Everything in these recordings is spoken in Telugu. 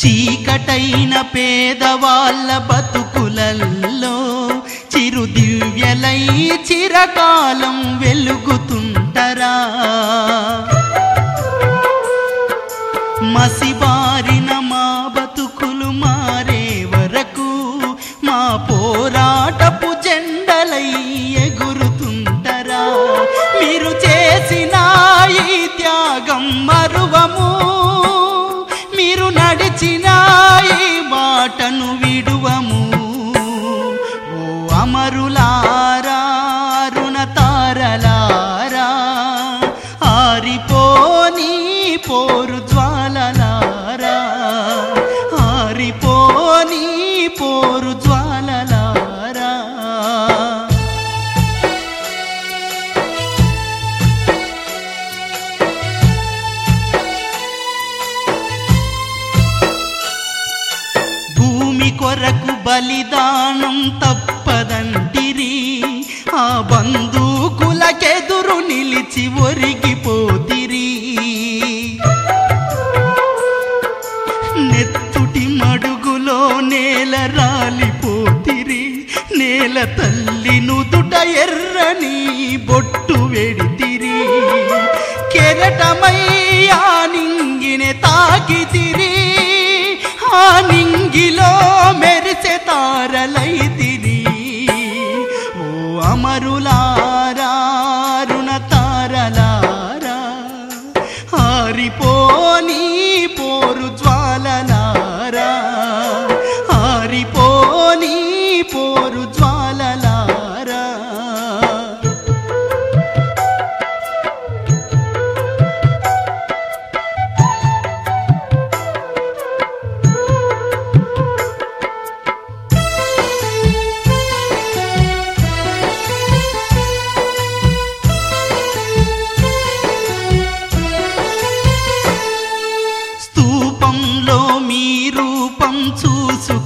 చీకటైన పేదవాళ్ళ బతుకులల్లో చిరు దివ్యలై చిరకాలం వెలుగుతుంటరా? మసిబారిన మా బతుకులు మారే వరకు మా పోరాటపు నచ్చినాయి మాటను విడువము. ఓ అమరులారా తారలారా ఆరిపోని పోరు జ్వాలలా. బలిదానం తప్పదంటిరి. ఆ బంధుకులకెదురు నిలిచి ఒరిగిపోతిరి. నెత్తుటి మడుగులో నేల రాలిపోతిరి. నేల తల్లి నుదుట ఎర్రని బొట్టు వెడితిరి. కెరటమై ఆ నింగినే తాకితిరి. ఆ నింగిలో రుణ తారలారా ఆరిపోని పోరు జ్వాలలారా. ఆరిపోని పోరు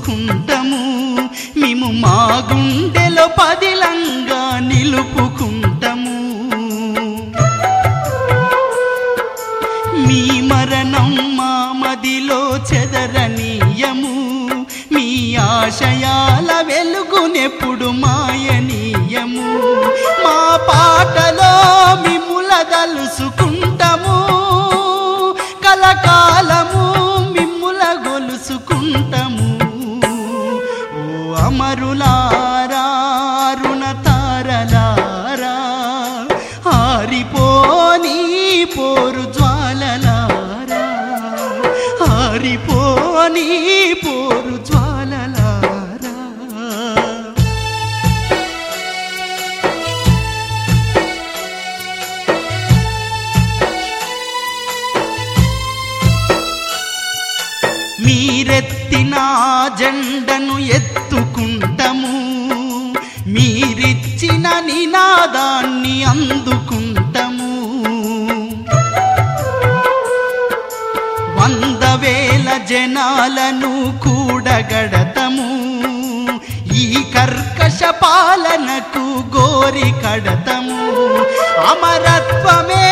చూసుకుంటాము మేము మా గుండెలో పదిలంగా నిలుపుకుంటాము. మీ మరణం మా మదిలో చెదరనీయము. మీ ఆశయాల వెలుగునెప్పుడు మాయనీయము. మా పాటలో మిమ్ముల దలుసుకుంటాము ఆరిపోని పోరు జ్వాలలారా. మీరెత్తిన జెండను ఎత్తుకుంటము. మీరిచ్చిన నినాదాన్ని అందుకుంటాము. జనాలను కూడగడతము. ఈ కర్కశ పాలనకు గోరి కడతము. అమరత్వమే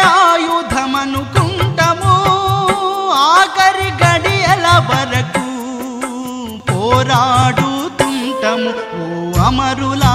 ఆయుధమనుకుంటము. ఆఖరి గడియల వరకు పోరాడుతుంటము. ఓ అమరుల